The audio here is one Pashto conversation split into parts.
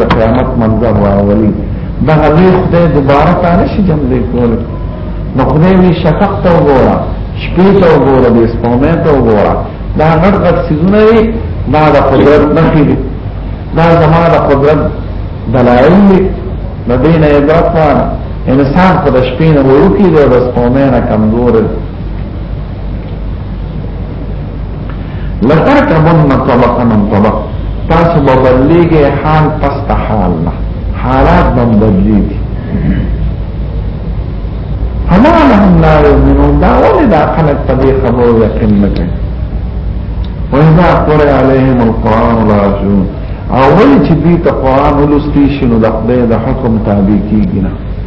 د قیامت منظر راولي دا لوی خدای دوباره تا نشي جملې کول نو خدای وی شفق ته وګوره شپې ته وګوره د سپومې ته وګوره دا غټ غټ سيزونه دي دا د قدرت نه دي دا زما د قدرت دلایل دي د دین عبرت انسان خود شپې نه وړوکی دی د سپومې نه کمزور دی لترکبن طبقا طبق تاسو به بدلیږي حال پس ته حال نه حالات به بدلیږي فما لهم لا يؤمنون دا ولې دا خلک په دې خبرو یقین نه کوي وإذا قرئ عليهم القرآن لا يؤمنون او ولې چې دوی ته قرآن ولستې شي نو د خدای د حکم تابع کیږي نه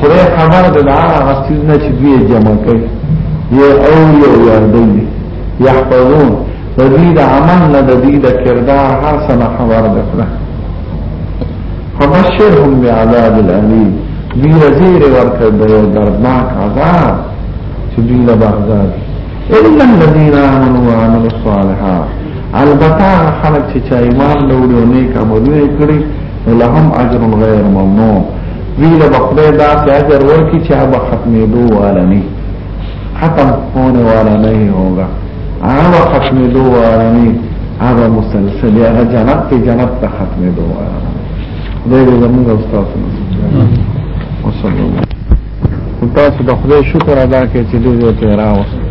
خدای خبر ده دا هغه څیز نه چې دوی جمع کوي یا او یو یادوي یحفظون د دې د عمل نه د دې د کردار هر څه نه خبر ده فبشرهم بعذاب الالم دوی رزیر ورکه د یو دردناک عذاب چې دوی له عذاب الا الذين امنوا وعملوا الصالحات البته خلک چې ایمان لري او نیک عملونه کوي لهم اجر غیر ممنون ویله بخدای دا چې اجر ورکی چې هغه ختمېدو والا نه ختم هونه والا نه هوګا هغه ختمېدو والا نه هغه مسلسل هغه جنت ته جنت ته ختمېدو والا نه دې زموږ استاد وصلی الله تاسو د خدای شکر ادا کړئ چې دې ته راوست